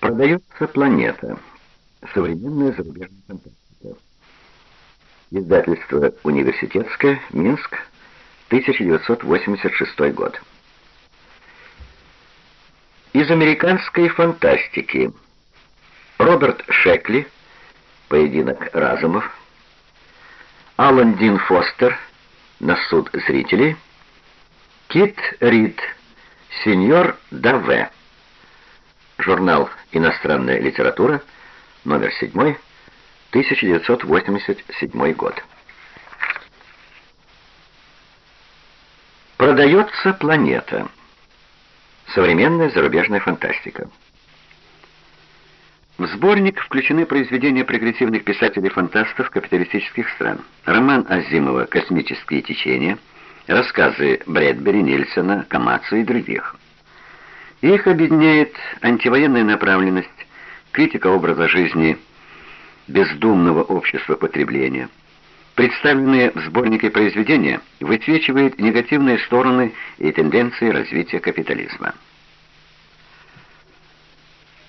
Продается планета. Современная зарубежная фантастика. Издательство «Университетское», Минск, 1986 год. Из американской фантастики. Роберт Шекли, «Поединок разумов», Алан Дин Фостер, «На суд зрителей», Кит Рид, «Сеньор Даве», журнал «Иностранная литература», номер 7, 1987 год. Продается планета. Современная зарубежная фантастика. В сборник включены произведения прогрессивных писателей-фантастов капиталистических стран. Роман Азимова «Космические течения», рассказы Брэдбери, Нильсона, Камацу и других. Их объединяет антивоенная направленность, критика образа жизни бездумного общества потребления. Представленные в сборнике произведения высвечивают негативные стороны и тенденции развития капитализма.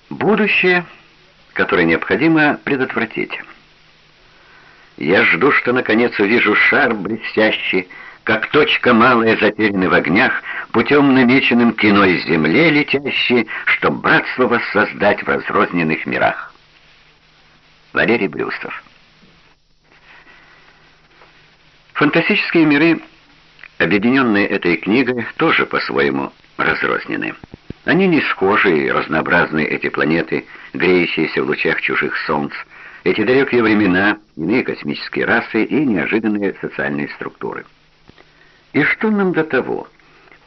Будущее, которое необходимо предотвратить. Я жду, что наконец увижу шар блестящий, как точка малая затерянный в огнях, путем намеченным к иной земле летящей, чтоб братство воссоздать в разрозненных мирах. Валерий Брюстов Фантастические миры, объединенные этой книгой, тоже по-своему разрознены. Они не схожи и разнообразны, эти планеты, греющиеся в лучах чужих солнц, эти далекие времена, иные космические расы и неожиданные социальные структуры. И что нам до того?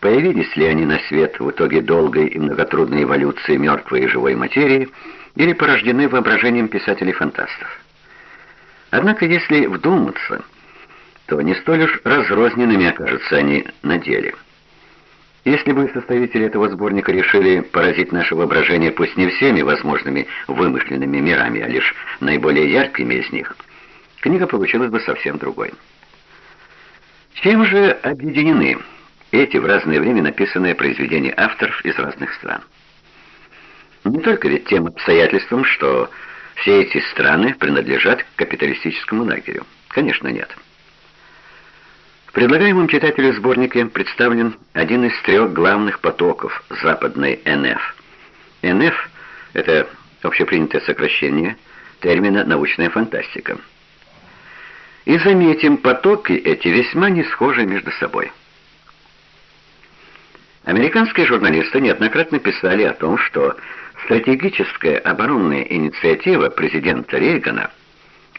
Появились ли они на свет в итоге долгой и многотрудной эволюции мертвой и живой материи, или порождены воображением писателей-фантастов? Однако, если вдуматься, то не столь уж разрозненными окажутся они на деле. Если бы составители этого сборника решили поразить наше воображение пусть не всеми возможными вымышленными мирами, а лишь наиболее яркими из них, книга получилась бы совсем другой. Чем же объединены эти в разное время написанные произведения авторов из разных стран? Не только ведь тем обстоятельством, что все эти страны принадлежат к капиталистическому лагерю. Конечно, нет. В предлагаемом читателю сборнике представлен один из трех главных потоков западной НФ. НФ — это общепринятое сокращение термина «научная фантастика». И заметим, потоки эти весьма не схожи между собой. Американские журналисты неоднократно писали о том, что стратегическая оборонная инициатива президента Рейгана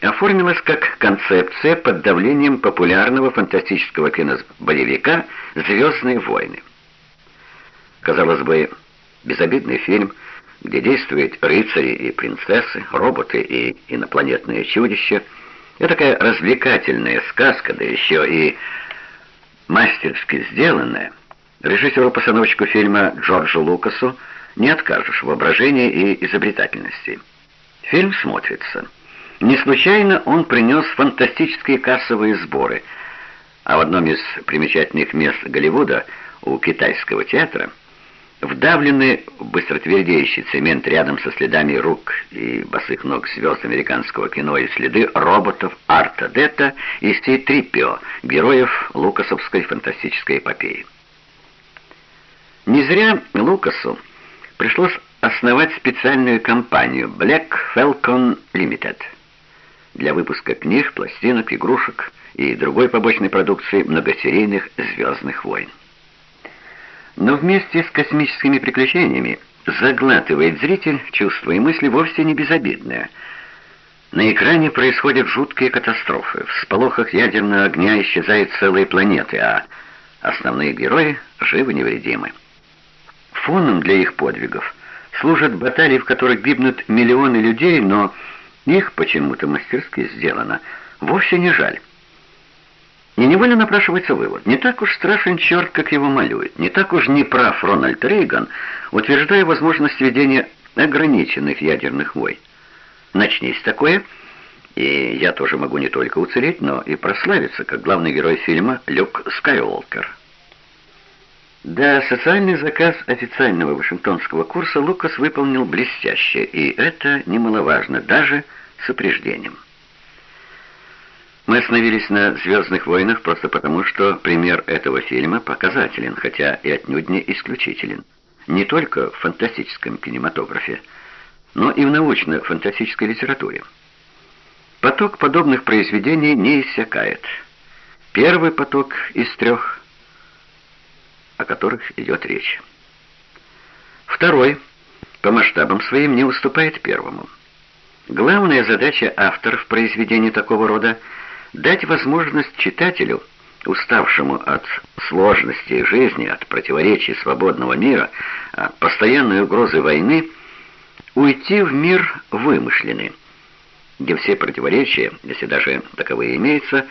оформилась как концепция под давлением популярного фантастического кинобоевика «Звездные войны». Казалось бы, безобидный фильм, где действуют рыцари и принцессы, роботы и инопланетные чудища – это такая развлекательная сказка, да еще и мастерски сделанная. Режиссеру-постановщику фильма Джорджу Лукасу не откажешь в воображении и изобретательности. Фильм смотрится. Не случайно он принес фантастические кассовые сборы, а в одном из примечательных мест Голливуда у китайского театра – Вдавлены в быстротвердеющий цемент рядом со следами рук и босых ног звезд американского кино и следы роботов Арта Детта и Сей-Триппио, героев лукасовской фантастической эпопеи. Не зря Лукасу пришлось основать специальную компанию Black Falcon Limited для выпуска книг, пластинок, игрушек и другой побочной продукции многосерийных «Звездных войн». Но вместе с космическими приключениями заглатывает зритель чувства и мысли вовсе не безобидные. На экране происходят жуткие катастрофы. В сполохах ядерного огня исчезают целые планеты, а основные герои живы невредимы. Фоном для их подвигов служат баталии, в которых гибнут миллионы людей, но их почему-то мастерски сделано. Вовсе не жаль. И невольно напрашивается вывод. Не так уж страшен черт, как его малюет. Не так уж не прав Рональд Рейган, утверждая возможность ведения ограниченных ядерных войн. Начнись такое, и я тоже могу не только уцелеть, но и прославиться, как главный герой фильма Люк Скайуолкер. Да, социальный заказ официального вашингтонского курса Лукас выполнил блестяще, и это немаловажно, даже с упреждением. Мы остановились на «Звездных войнах» просто потому, что пример этого фильма показателен, хотя и отнюдь не исключителен. Не только в фантастическом кинематографе, но и в научно-фантастической литературе. Поток подобных произведений не иссякает. Первый поток из трех, о которых идет речь. Второй, по масштабам своим, не уступает первому. Главная задача авторов произведений такого рода — дать возможность читателю, уставшему от сложностей жизни, от противоречий свободного мира, от постоянной угрозы войны, уйти в мир вымышленный, где все противоречия, если даже таковые имеются,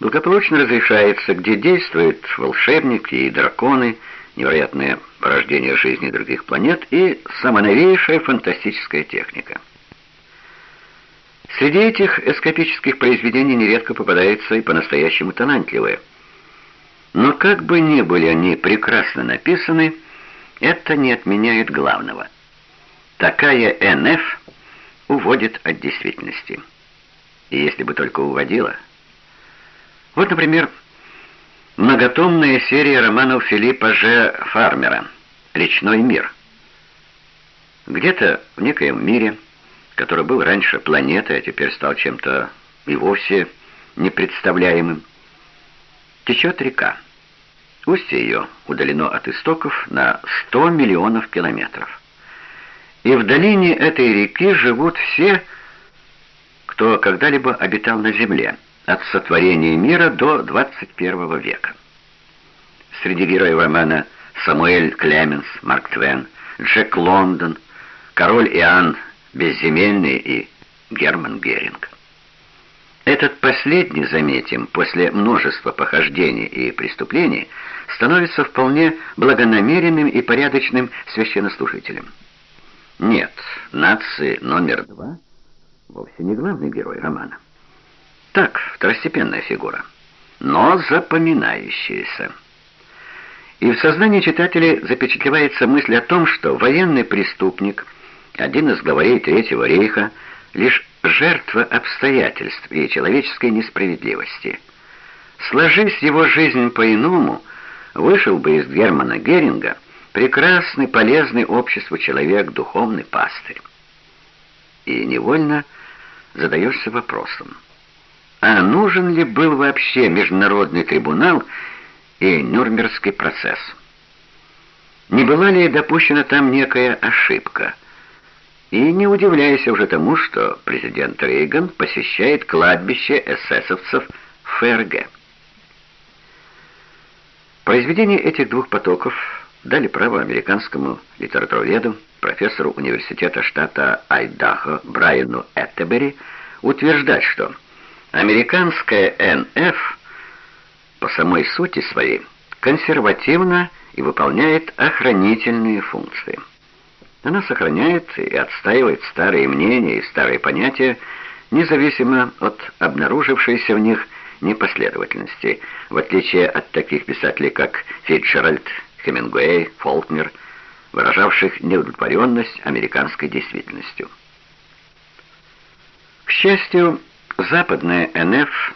благополучно разрешается, где действуют волшебники и драконы, невероятное порождение жизни других планет и самоновейшая фантастическая техника. Среди этих эскапических произведений нередко попадаются и по-настоящему талантливые. Но как бы ни были они прекрасно написаны, это не отменяет главного – Такая НФ уводит от действительности. И если бы только уводила. Вот, например, многотомная серия романов Филиппа Ж. Фармера «Речной мир». Где-то в некоем мире, который был раньше планетой, а теперь стал чем-то и вовсе непредставляемым, течет река. Устье ее удалено от истоков на 100 миллионов километров. И в долине этой реки живут все, кто когда-либо обитал на земле, от сотворения мира до 21 века. Среди героев романа Самуэль Клеменс, Марк Твен, Джек Лондон, король Иоанн Безземельный и Герман Геринг. Этот последний, заметим, после множества похождений и преступлений, становится вполне благонамеренным и порядочным священнослужителем. Нет, нации номер два вовсе не главный герой романа. Так, второстепенная фигура, но запоминающаяся. И в сознании читателя запечатлевается мысль о том, что военный преступник, один из главарей Третьего рейха, лишь жертва обстоятельств и человеческой несправедливости. Сложись его жизнь по-иному, вышел бы из Германа Геринга – прекрасный, полезный обществу человек, духовный пастырь. И невольно задаешься вопросом, а нужен ли был вообще международный трибунал и Нюрнбергский процесс? Не была ли допущена там некая ошибка? И не удивляйся уже тому, что президент Рейган посещает кладбище эсэсовцев ФРГ. Произведение этих двух потоков дали право американскому литературоведу, профессору университета штата Айдахо Брайану Эттебери утверждать, что американская НФ по самой сути своей консервативна и выполняет охранительные функции. Она сохраняет и отстаивает старые мнения и старые понятия, независимо от обнаружившейся в них непоследовательности, в отличие от таких писателей, как Фитджеральд Хемингуэй, Фолкнер, выражавших неудовлетворенность американской действительностью. К счастью, западная НФ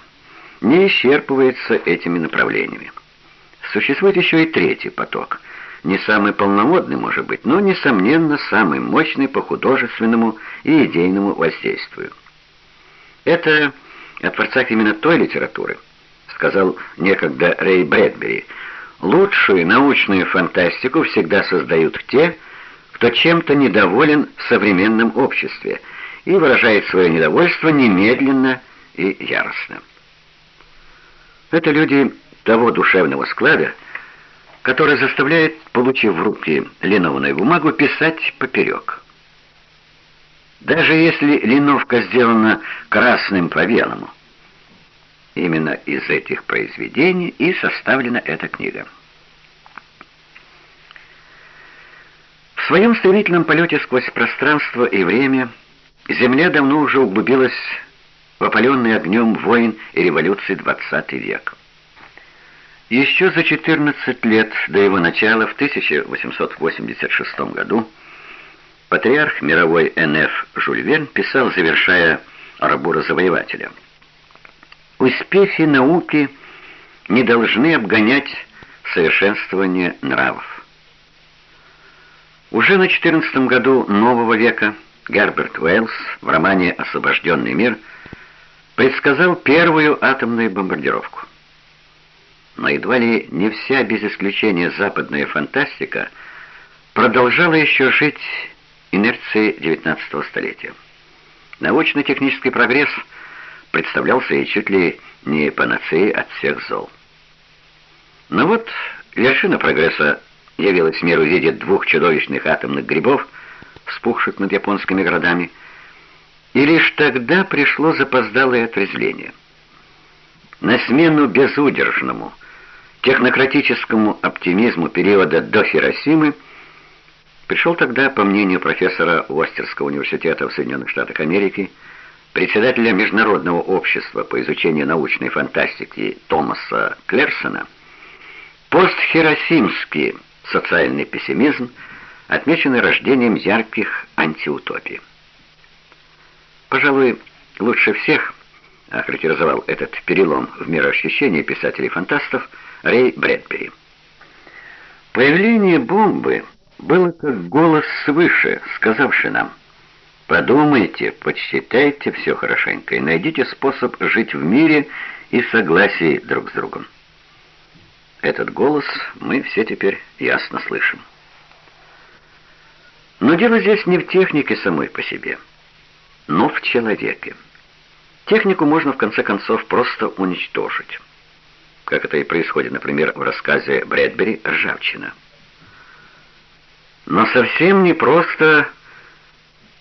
не исчерпывается этими направлениями. Существует еще и третий поток, не самый полноводный, может быть, но, несомненно, самый мощный по художественному и идейному воздействию. Это о творцах именно той литературы, сказал некогда Рэй Брэдбери – Лучшую научную фантастику всегда создают те, кто чем-то недоволен в современном обществе и выражает свое недовольство немедленно и яростно. Это люди того душевного склада, который заставляет, получив в руки линованную бумагу, писать поперек. Даже если линовка сделана красным по белому – Именно из этих произведений и составлена эта книга. В своем стремительном полете сквозь пространство и время Земля давно уже углубилась в опаленный огнем войн и революций XX век. Еще за 14 лет до его начала, в 1886 году, патриарх мировой НФ Жюль Верн писал, завершая работу завоевателя. «Успехи науки не должны обгонять совершенствование нравов». Уже на 14 году нового века Герберт Уэллс в романе «Освобожденный мир» предсказал первую атомную бомбардировку но едва ли не вся, без исключения западная фантастика, продолжала еще жить инерцией XIX столетия. Научно-технический прогресс представлялся ей чуть ли не панацеей от всех зол. Но вот вершина прогресса явилась миру в виде двух чудовищных атомных грибов, вспухших над японскими городами, и лишь тогда пришло запоздалое отрезвление. На смену безудержному, технократическому оптимизму периода до Хиросимы пришел тогда, по мнению профессора Уостерского университета в Соединенных Штатах Америки, председателя Международного общества по изучению научной фантастики Томаса Клерсона, постхиросимский социальный пессимизм, отмеченный рождением ярких антиутопий. Пожалуй, лучше всех охарактеризовал этот перелом в мироощущении писателей-фантастов – Рэй Брэдбери. Появление бомбы было как голос свыше, сказавший нам «Подумайте, подсчитайте все хорошенько и найдите способ жить в мире и согласии друг с другом». Этот голос мы все теперь ясно слышим. Но дело здесь не в технике самой по себе, но в человеке. Технику можно в конце концов просто уничтожить как это и происходит, например, в рассказе Брэдбери «Ржавчина». Но совсем не просто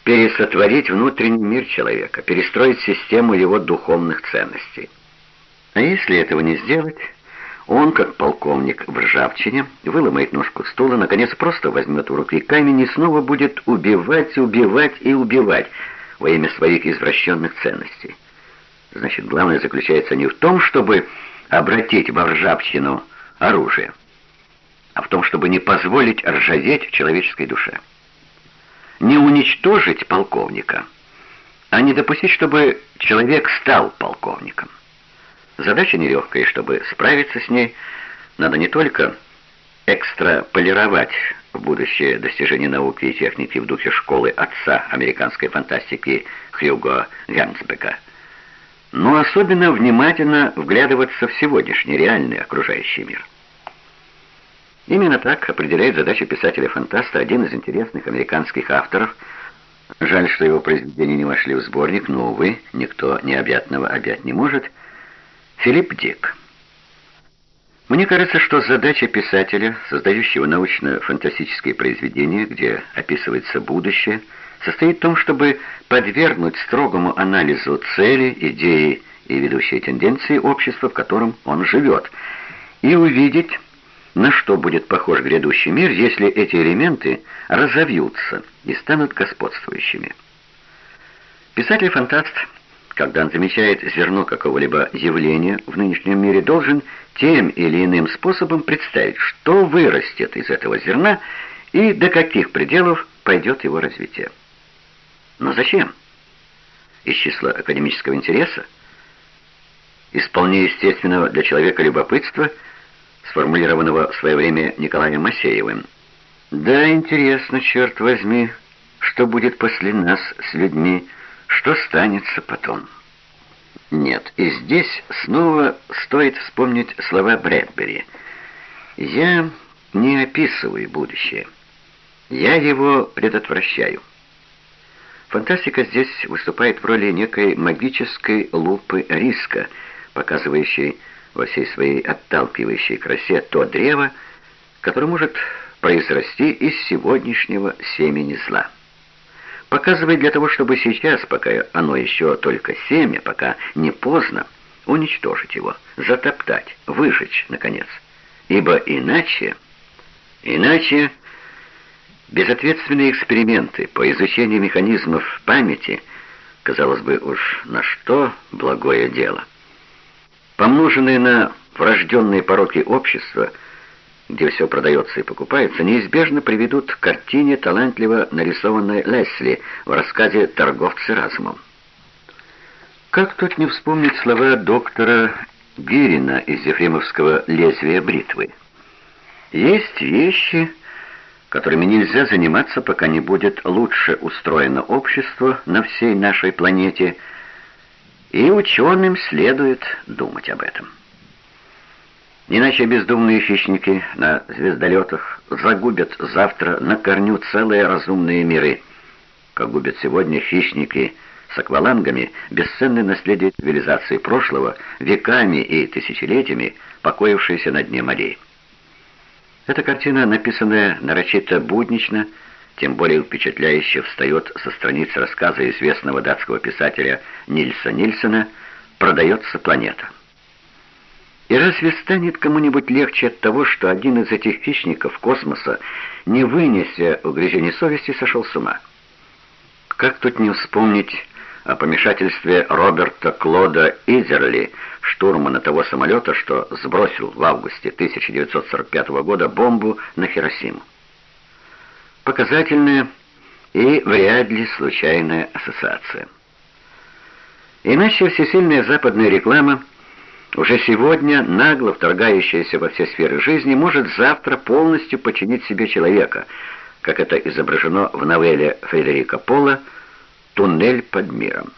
пересотворить внутренний мир человека, перестроить систему его духовных ценностей. А если этого не сделать, он, как полковник в ржавчине, выломает ножку стула, наконец просто возьмет в руки камень и снова будет убивать, убивать и убивать во имя своих извращенных ценностей. Значит, главное заключается не в том, чтобы обратить во ржавчину оружие, а в том, чтобы не позволить ржаветь в человеческой душе. Не уничтожить полковника, а не допустить, чтобы человек стал полковником. Задача нелегкая, и чтобы справиться с ней, надо не только экстраполировать будущее достижения науки и техники в духе школы отца американской фантастики Хьюго Гансбека, но особенно внимательно вглядываться в сегодняшний реальный окружающий мир. Именно так определяет задачу писателя-фантаста один из интересных американских авторов. Жаль, что его произведения не вошли в сборник, но, увы, никто необъятного объять не может. Филипп Дик. Мне кажется, что задача писателя, создающего научно-фантастические произведения, где описывается будущее, состоит в том, чтобы подвергнуть строгому анализу цели, идеи и ведущие тенденции общества, в котором он живет, и увидеть, на что будет похож грядущий мир, если эти элементы разовьются и станут господствующими. Писатель-фантаст, когда он замечает зерно какого-либо явления в нынешнем мире, должен тем или иным способом представить, что вырастет из этого зерна и до каких пределов пойдет его развитие. Но зачем? Из числа академического интереса? Из естественного для человека любопытства, сформулированного в свое время Николаем Масеевым. Да, интересно, черт возьми, что будет после нас с людьми, что станется потом. Нет, и здесь снова стоит вспомнить слова Брэдбери. «Я не описываю будущее. Я его предотвращаю». Фантастика здесь выступает в роли некой магической лупы риска, показывающей во всей своей отталкивающей красе то древо, которое может произрасти из сегодняшнего семени зла. Показывает для того, чтобы сейчас, пока оно еще только семя, пока не поздно, уничтожить его, затоптать, выжечь, наконец. Ибо иначе, иначе Безответственные эксперименты по изучению механизмов памяти, казалось бы, уж на что благое дело. Помноженные на врожденные пороки общества, где все продается и покупается, неизбежно приведут к картине, талантливо нарисованной Лесли в рассказе «Торговцы разумом». Как тут не вспомнить слова доктора Гирина из Ефремовского «Лезвия бритвы»? Есть вещи, которыми нельзя заниматься, пока не будет лучше устроено общество на всей нашей планете, и ученым следует думать об этом. Иначе бездумные хищники на звездолетах загубят завтра на корню целые разумные миры, как губят сегодня хищники с аквалангами бесценное наследие цивилизации прошлого, веками и тысячелетиями покоившиеся на дне морей. Эта картина, написанная нарочито буднично, тем более впечатляюще встает со страниц рассказа известного датского писателя Нильса Нильсона «Продается планета». И разве станет кому-нибудь легче от того, что один из этих хищников космоса, не вынеся угрызений совести, сошел с ума? Как тут не вспомнить о помешательстве Роберта Клода Изерли, штурмана того самолета, что сбросил в августе 1945 года бомбу на Хиросиму. Показательная и вряд ли случайная ассоциация. Иначе всесильная западная реклама, уже сегодня нагло вторгающаяся во все сферы жизни, может завтра полностью подчинить себе человека, как это изображено в новелле Фредерика Пола «Туннель под миром».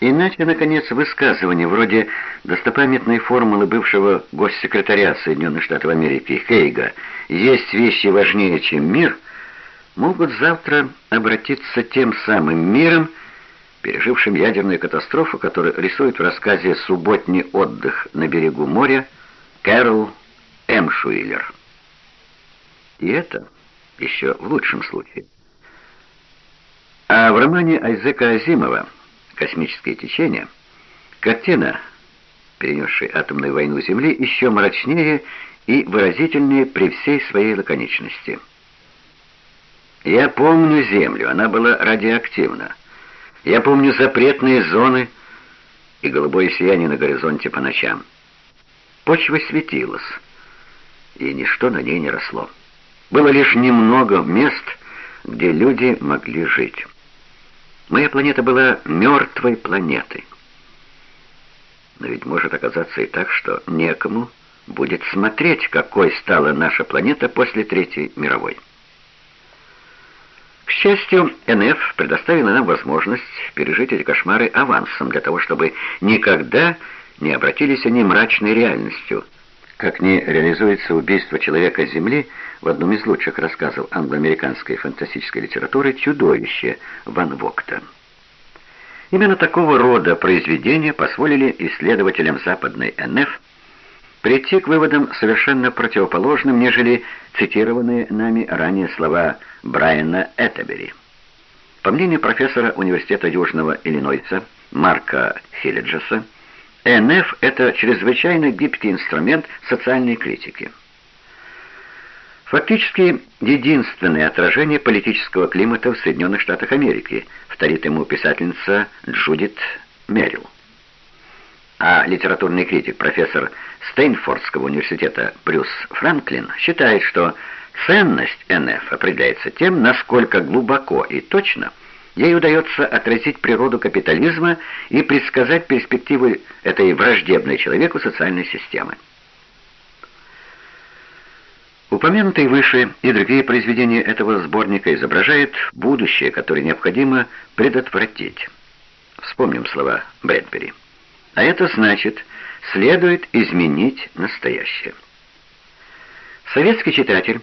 Иначе, наконец, высказывания вроде достопамятной формулы бывшего госсекретаря Соединенных Штатов Америки Хейга «Есть вещи важнее, чем мир» могут завтра обратиться тем самым миром, пережившим ядерную катастрофу, которую рисует в рассказе «Субботний отдых на берегу моря» Кэрол Эмшуиллер. И это еще в лучшем случае. А в романе Айзека Азимова «Космические течения» картина, перенесшая атомную войну Земли, еще мрачнее и выразительнее при всей своей лаконичности. Я помню Землю, она была радиоактивна. Я помню запретные зоны и голубое сияние на горизонте по ночам. Почва светилась, и ничто на ней не росло. Было лишь немного мест, где люди могли жить. Моя планета была мертвой планетой. Но ведь может оказаться и так, что некому будет смотреть, какой стала наша планета после Третьей мировой. К счастью, НФ предоставила нам возможность пережить эти кошмары авансом, для того, чтобы никогда не обратились они мрачной реальностью – как не реализуется убийство человека Земли в одном из лучших рассказов англоамериканской фантастической литературы «Чудовище» Ван Вокта. Именно такого рода произведения позволили исследователям западной НФ прийти к выводам совершенно противоположным, нежели цитированные нами ранее слова Брайана Этебери. По мнению профессора Университета Южного Иллинойса Марка Хилледжеса, НФ – это чрезвычайно гибкий инструмент социальной критики. Фактически единственное отражение политического климата в Соединенных Штатах Америки, вторит ему писательница Джудит Мерил. А литературный критик, профессор Стейнфордского университета Брюс Франклин считает, что ценность НФ определяется тем, насколько глубоко и точно – Ей удается отразить природу капитализма и предсказать перспективы этой враждебной человеку социальной системы. Упомянутые выше и другие произведения этого сборника изображают будущее, которое необходимо предотвратить. Вспомним слова Брэдбери. А это значит, следует изменить настоящее. Советский читатель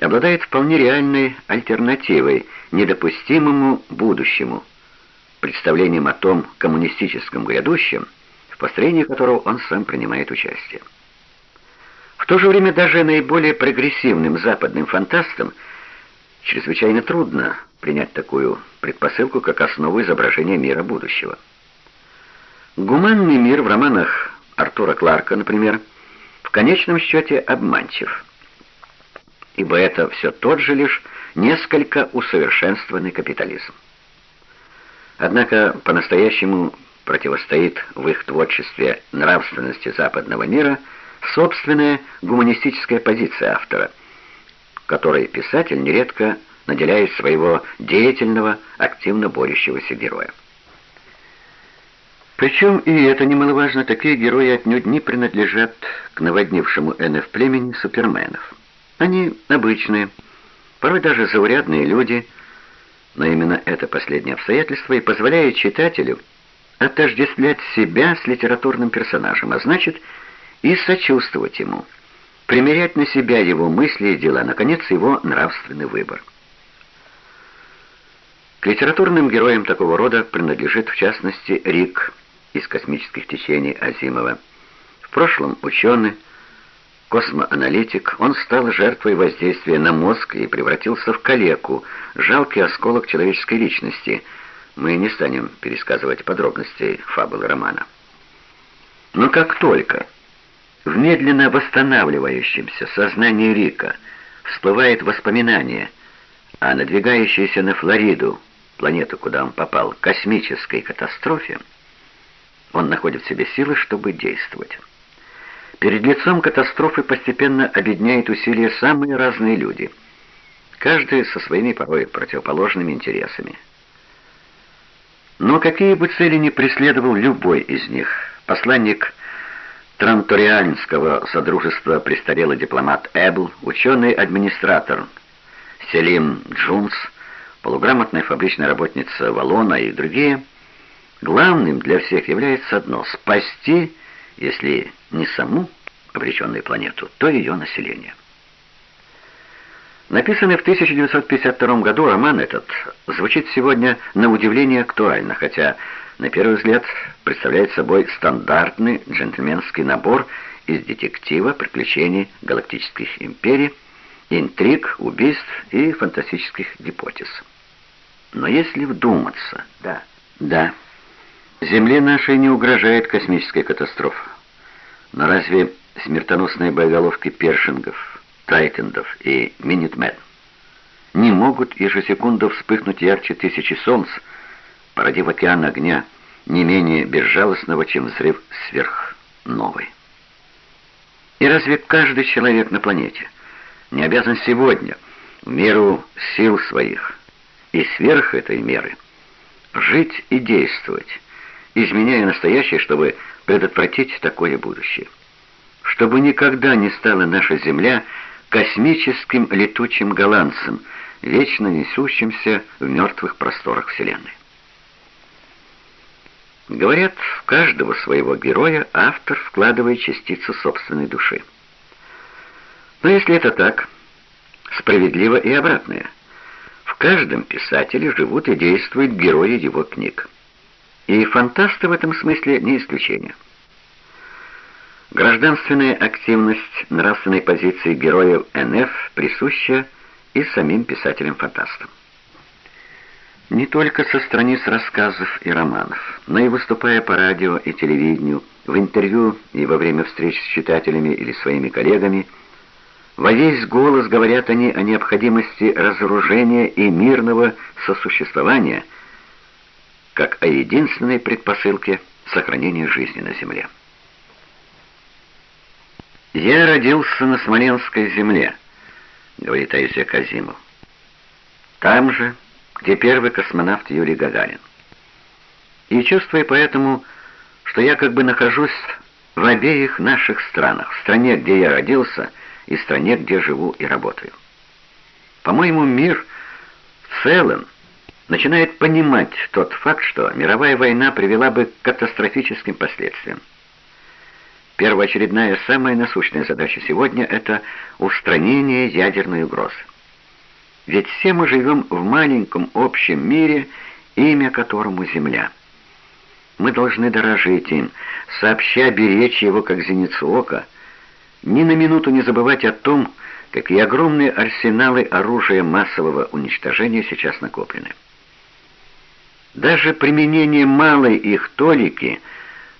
обладает вполне реальной альтернативой недопустимому будущему, представлением о том коммунистическом грядущем, в построении которого он сам принимает участие. В то же время даже наиболее прогрессивным западным фантастам чрезвычайно трудно принять такую предпосылку, как основу изображения мира будущего. Гуманный мир в романах Артура Кларка, например, в конечном счете обманчив – ибо это все тот же лишь несколько усовершенствованный капитализм. Однако по-настоящему противостоит в их творчестве нравственности западного мира собственная гуманистическая позиция автора, которой писатель нередко наделяет своего деятельного, активно борющегося героя. Причем, и это немаловажно, такие герои отнюдь не принадлежат к наводнившему НФ племени суперменов. Они обычные, порой даже заурядные люди, но именно это последнее обстоятельство и позволяет читателю отождествлять себя с литературным персонажем, а значит и сочувствовать ему, примерять на себя его мысли и дела, наконец, его нравственный выбор. К литературным героям такого рода принадлежит, в частности, Рик – из космических течений Азимова. В прошлом ученый, космоаналитик, он стал жертвой воздействия на мозг и превратился в калеку, жалкий осколок человеческой личности. Мы не станем пересказывать подробности фабулы романа. Но как только в медленно восстанавливающемся сознании Рика всплывает воспоминание о надвигающейся на Флориду, планету, куда он попал, космической катастрофе, он находит в себе силы, чтобы действовать. Перед лицом катастрофы постепенно объединяют усилия самые разные люди, каждый со своими порой противоположными интересами. Но какие бы цели ни преследовал любой из них, посланник Транторианского содружества престарелый дипломат Эбл, ученый-администратор Селим Джунс, полуграмотная фабричная работница Валона и другие – Главным для всех является одно — спасти, если не саму обреченную планету, то ее население. Написанный в 1952 году роман этот звучит сегодня на удивление актуально, хотя на первый взгляд представляет собой стандартный джентльменский набор из детектива, приключений галактических империй, интриг, убийств и фантастических гипотез. Но если вдуматься, да, да, Земле нашей не угрожает космическая катастрофа. Но разве смертоносные боеголовки Першингов, Тайтендов и Минитмен не могут ежесекунду вспыхнуть ярче тысячи солнц, породив океан огня, не менее безжалостного, чем взрыв сверхновой? И разве каждый человек на планете не обязан сегодня, в меру сил своих и сверх этой меры, жить и действовать, изменяя настоящее, чтобы предотвратить такое будущее. Чтобы никогда не стала наша Земля космическим летучим голландцем, вечно несущимся в мертвых просторах Вселенной. Говорят, в каждого своего героя автор вкладывает частицу собственной души. Но если это так, справедливо и обратное. В каждом писателе живут и действуют герои его книг. И фантасты в этом смысле не исключение. Гражданственная активность нравственной позиции героев НФ присуща и самим писателям-фантастам. Не только со страниц рассказов и романов, но и выступая по радио и телевидению, в интервью и во время встреч с читателями или своими коллегами, во весь голос говорят они о необходимости разоружения и мирного сосуществования – как о единственной предпосылке сохранения жизни на Земле. «Я родился на Смоленской земле», — говорит Айзек Азимов. «Там же, где первый космонавт Юрий Гагарин. И чувствую поэтому, что я как бы нахожусь в обеих наших странах, в стране, где я родился, и в стране, где живу и работаю. По-моему, мир в целом начинает понимать тот факт, что мировая война привела бы к катастрофическим последствиям. Первоочередная, самая насущная задача сегодня – это устранение ядерной угрозы. Ведь все мы живем в маленьком общем мире, имя которому Земля. Мы должны дорожить им, сообща беречь его как зеницу ока, ни на минуту не забывать о том, какие огромные арсеналы оружия массового уничтожения сейчас накоплены. Даже применение малой их толики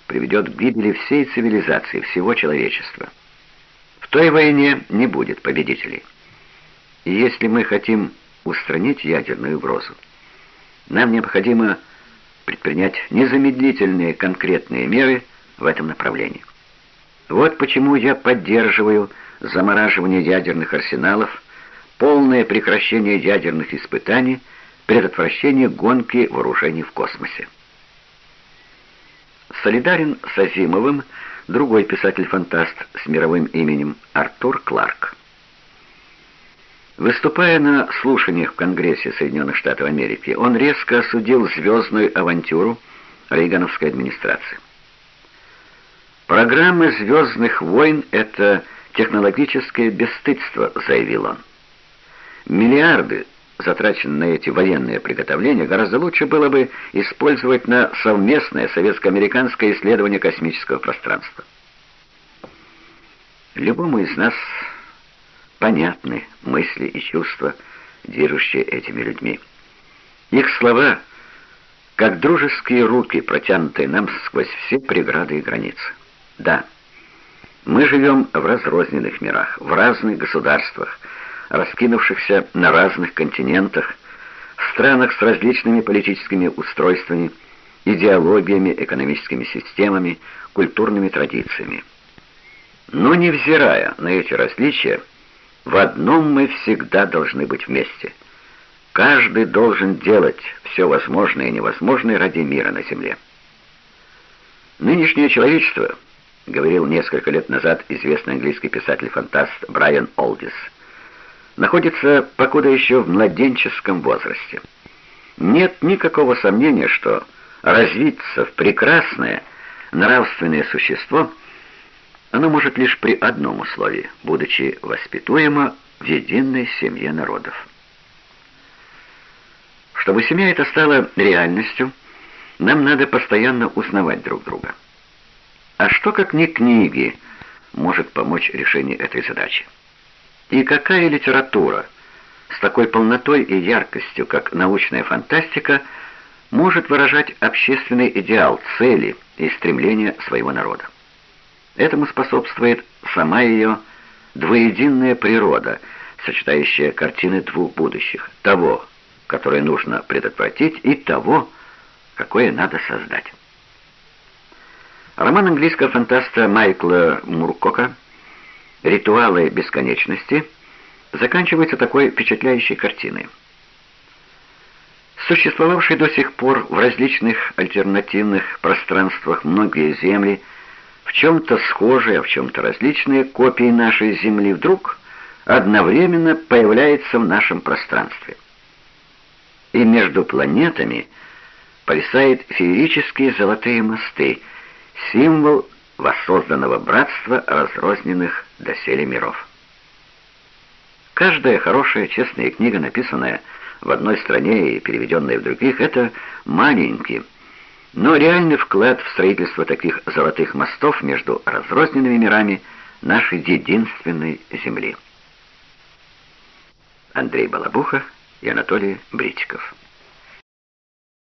приведет к гибели всей цивилизации, всего человечества. В той войне не будет победителей. Если мы хотим устранить ядерную угрозу, нам необходимо предпринять незамедлительные конкретные меры в этом направлении. Вот почему я поддерживаю замораживание ядерных арсеналов, полное прекращение ядерных испытаний, предотвращение гонки вооружений в космосе. Солидарен с Азимовым другой писатель-фантаст с мировым именем Артур Кларк. Выступая на слушаниях в Конгрессе Соединенных Штатов Америки, он резко осудил звездную авантюру Рейгановской администрации. «Программы «Звездных войн» — это технологическое бесстыдство», — заявил он. «Миллиарды, затраченные на эти военные приготовления, гораздо лучше было бы использовать на совместное советско-американское исследование космического пространства». Любому из нас понятны мысли и чувства, движущие этими людьми. Их слова, как дружеские руки, протянутые нам сквозь все преграды и границы. Да, мы живем в разрозненных мирах, в разных государствах, раскинувшихся на разных континентах, в странах с различными политическими устройствами, идеологиями, экономическими системами, культурными традициями. Но невзирая на эти различия, в одном мы всегда должны быть вместе. Каждый должен делать все возможное и невозможное ради мира на земле. Нынешнее человечество, говорил несколько лет назад известный английский писатель-фантаст Брайан Олдис, находится покуда еще в младенческом возрасте. Нет никакого сомнения, что развиться в прекрасное нравственное существо – оно может лишь при одном условии, будучи воспитуемо в единой семье народов. Чтобы семья эта стала реальностью, нам надо постоянно узнавать друг друга. А что, как не книги, может помочь решению этой задачи? И какая литература с такой полнотой и яркостью, как научная фантастика, может выражать общественный идеал, цели и стремления своего народа? Этому способствует сама ее двуединная природа, сочетающая картины двух будущих, того, которое нужно предотвратить, и того, какое надо создать. Роман английского фантаста Майкла Муркока «Ритуалы бесконечности» заканчивается такой впечатляющей картиной. Существовавшие до сих пор в различных альтернативных пространствах многие земли – в чем-то схожие, а в чем-то различные копии нашей Земли вдруг одновременно появляются в нашем пространстве. И между планетами повисают феерические золотые мосты, символ воссозданного братства разрозненных доселе миров. Каждая хорошая, честная книга, написанная в одной стране и переведенная в других, это маленький, но реальный вклад в строительство таких золотых мостов между разрозненными мирами нашей единственной Земли. Андрей Балабуха и Анатолий Бритиков.